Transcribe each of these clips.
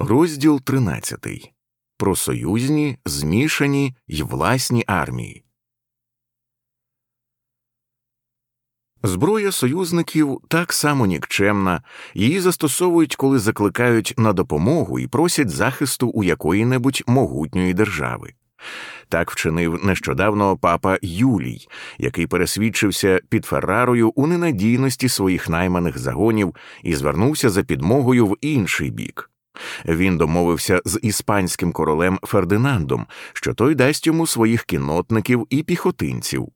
Розділ 13. Про союзні, змішані й власні армії. Зброя союзників так само нікчемна, її застосовують, коли закликають на допомогу і просять захисту у якої небудь могутньої держави. Так вчинив нещодавно папа Юлій, який пересвідчився під Феррарою у ненадійності своїх найманих загонів і звернувся за підмогою в інший бік. Він домовився з іспанським королем Фердинандом, що той дасть йому своїх кінотників і піхотинців.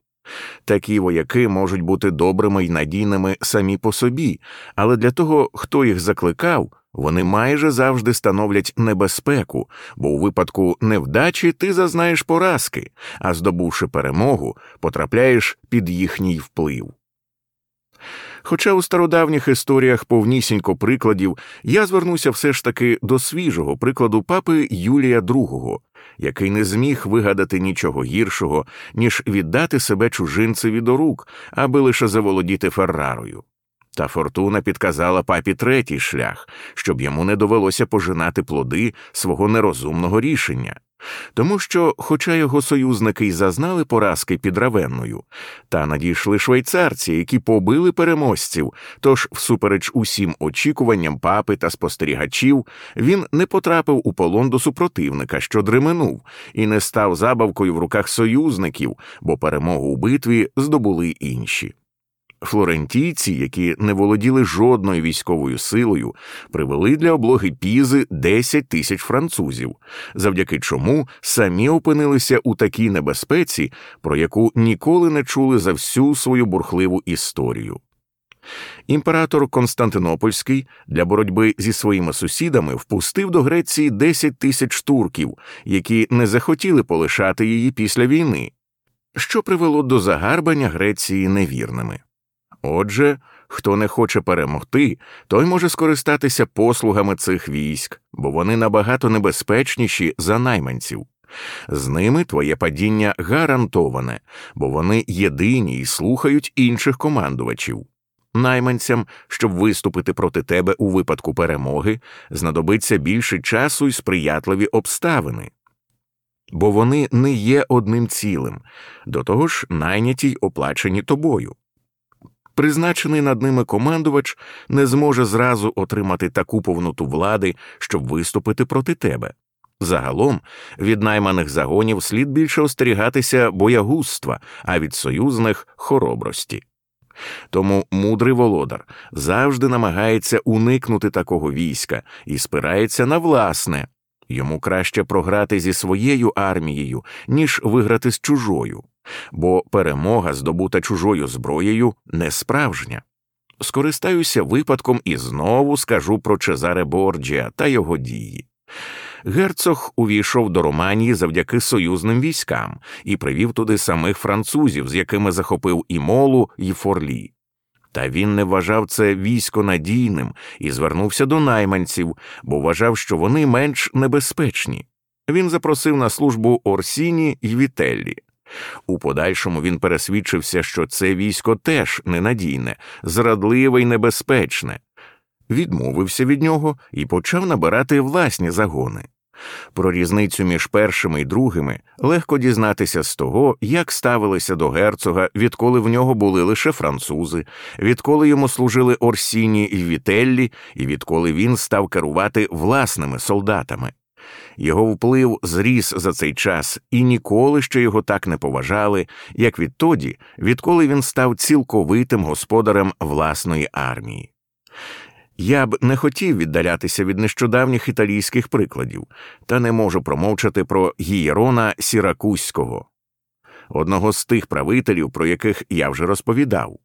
Такі вояки можуть бути добрими й надійними самі по собі, але для того, хто їх закликав, вони майже завжди становлять небезпеку, бо у випадку невдачі ти зазнаєш поразки, а здобувши перемогу, потрапляєш під їхній вплив. Хоча у стародавніх історіях повнісінько прикладів, я звернуся все ж таки до свіжого прикладу папи Юлія II, який не зміг вигадати нічого гіршого, ніж віддати себе чужинцеві до рук, аби лише заволодіти Феррарою. Та фортуна підказала папі третій шлях, щоб йому не довелося пожинати плоди свого нерозумного рішення. Тому що, хоча його союзники й зазнали поразки під Равенною, та надійшли швейцарці, які побили переможців, тож, всупереч усім очікуванням папи та спостерігачів, він не потрапив у полон до супротивника, що дременув, і не став забавкою в руках союзників, бо перемогу у битві здобули інші. Флорентійці, які не володіли жодною військовою силою, привели для облоги пізи 10 тисяч французів, завдяки чому самі опинилися у такій небезпеці, про яку ніколи не чули за всю свою бурхливу історію. Імператор Константинопольський для боротьби зі своїми сусідами впустив до Греції 10 тисяч турків, які не захотіли полишати її після війни, що привело до загарбання Греції невірними. Отже, хто не хоче перемогти, той може скористатися послугами цих військ, бо вони набагато небезпечніші за найманців. З ними твоє падіння гарантоване, бо вони єдині і слухають інших командувачів. Найманцям, щоб виступити проти тебе у випадку перемоги, знадобиться більше часу і сприятливі обставини. Бо вони не є одним цілим, до того ж найняті й оплачені тобою призначений над ними командувач не зможе зразу отримати таку повноту влади, щоб виступити проти тебе. Загалом від найманих загонів слід більше остерігатися боягузтва, а від союзних хоробрості. Тому мудрий володар завжди намагається уникнути такого війська і спирається на власне йому краще програти зі своєю армією, ніж виграти з чужою бо перемога, здобута чужою зброєю, не справжня. Скористаюся випадком і знову скажу про Чезаре Борджіа та його дії. Герцог увійшов до Романії завдяки союзним військам і привів туди самих французів, з якими захопив і молу, і форлі. Та він не вважав це військо надійним і звернувся до найманців, бо вважав, що вони менш небезпечні. Він запросив на службу Орсіні й Вітеллі. У подальшому він пересвідчився, що це військо теж ненадійне, зрадливе й небезпечне, відмовився від нього і почав набирати власні загони. Про різницю між першими і другими легко дізнатися з того, як ставилися до герцога, відколи в нього були лише французи, відколи йому служили Орсіні і Вітеллі, і відколи він став керувати власними солдатами. Його вплив зріс за цей час, і ніколи ще його так не поважали, як відтоді, відколи він став цілковитим господарем власної армії. Я б не хотів віддалятися від нещодавніх італійських прикладів, та не можу промовчати про Гієрона Сіракузького, одного з тих правителів, про яких я вже розповідав.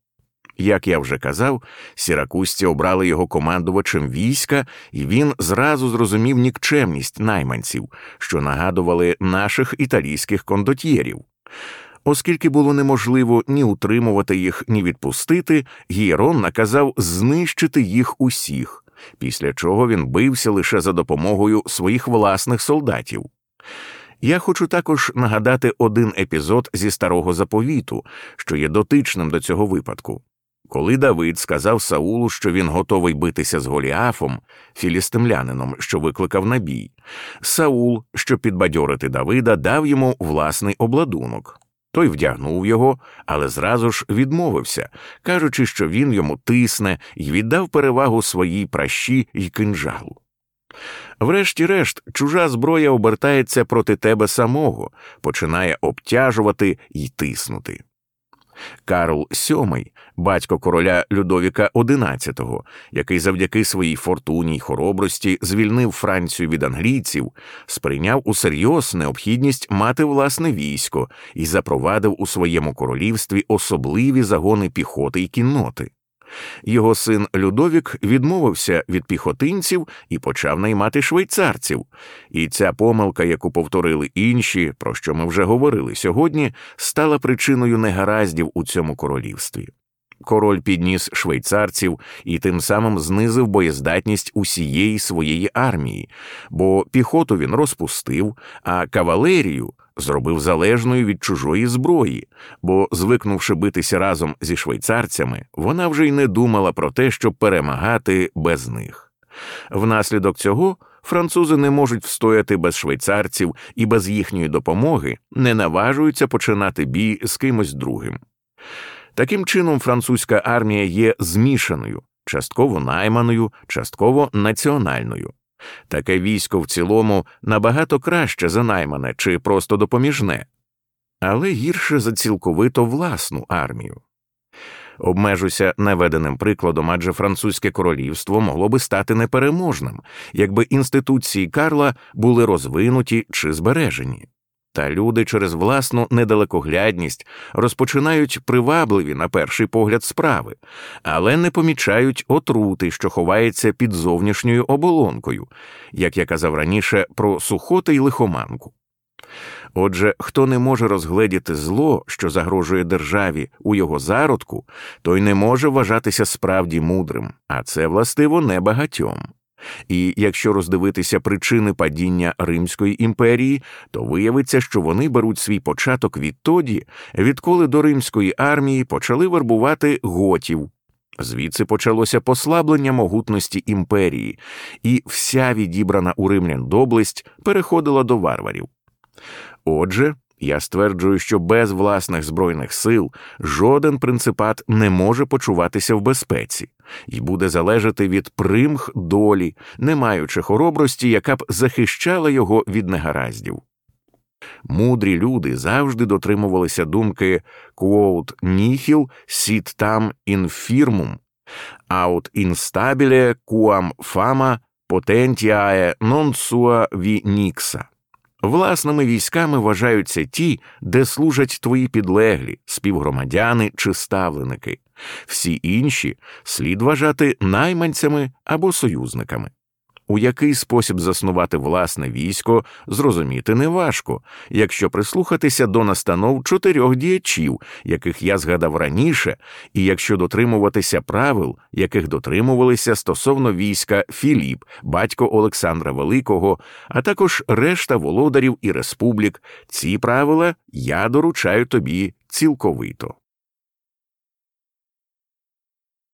Як я вже казав, сіракузці обрали його командувачем війська, і він зразу зрозумів нікчемність найманців, що нагадували наших італійських кондотьєрів. Оскільки було неможливо ні утримувати їх, ні відпустити, Гієрон наказав знищити їх усіх, після чого він бився лише за допомогою своїх власних солдатів. Я хочу також нагадати один епізод зі старого заповіту, що є дотичним до цього випадку. Коли Давид сказав Саулу, що він готовий битися з Голіафом, філістимлянином, що викликав на бій, Саул, щоб підбадьорити Давида, дав йому власний обладунок. Той вдягнув його, але зразу ж відмовився, кажучи, що він йому тисне і віддав перевагу своїй пращі й кинжалу. Врешті-решт, чужа зброя обертається проти тебе самого, починає обтяжувати й тиснути. Карл VII, батько короля Людовіка XI, який завдяки своїй фортуні й хоробрості звільнив Францію від англійців, сприйняв усерйоз необхідність мати власне військо і запровадив у своєму королівстві особливі загони піхоти й кінноти. Його син Людовік відмовився від піхотинців і почав наймати швейцарців, і ця помилка, яку повторили інші, про що ми вже говорили сьогодні, стала причиною негараздів у цьому королівстві. Король підніс швейцарців і тим самим знизив боєздатність усієї своєї армії, бо піхоту він розпустив, а кавалерію зробив залежною від чужої зброї, бо, звикнувши битися разом зі швейцарцями, вона вже й не думала про те, щоб перемагати без них. Внаслідок цього французи не можуть встояти без швейцарців і без їхньої допомоги не наважуються починати бій з кимось другим. Таким чином, французька армія є змішаною, частково найманою, частково національною. Таке військо в цілому набагато краще за наймане чи просто допоміжне, але гірше за цілковито власну армію. Обмежуся наведеним прикладом, адже французьке королівство могло би стати непереможним, якби інституції Карла були розвинуті чи збережені. Та люди через власну недалекоглядність розпочинають привабливі на перший погляд справи, але не помічають отрути, що ховається під зовнішньою оболонкою, як я казав раніше про сухоти й лихоманку. Отже, хто не може розгледіти зло, що загрожує державі у його зародку, той не може вважатися справді мудрим, а це властиво небагатьом. І якщо роздивитися причини падіння Римської імперії, то виявиться, що вони беруть свій початок відтоді, відколи до римської армії почали вербувати готів. Звідси почалося послаблення могутності імперії, і вся відібрана у римлян доблесть переходила до варварів. Отже, я стверджую, що без власних збройних сил жоден принципат не може почуватися в безпеці і буде залежати від примх долі, не маючи хоробрості, яка б захищала його від негараздів. Мудрі люди завжди дотримувалися думки quote nihil sit tam infirmum, aut instabile quam fama potentiae non sua vi nixa. Власними військами вважаються ті, де служать твої підлеглі, співгромадяни чи ставленики, всі інші слід вважати найманцями або союзниками. У який спосіб заснувати власне військо, зрозуміти неважко, якщо прислухатися до настанов чотирьох діячів, яких я згадав раніше, і якщо дотримуватися правил, яких дотримувалися стосовно війська Філіп, батько Олександра Великого, а також решта володарів і республік, ці правила я доручаю тобі цілковито.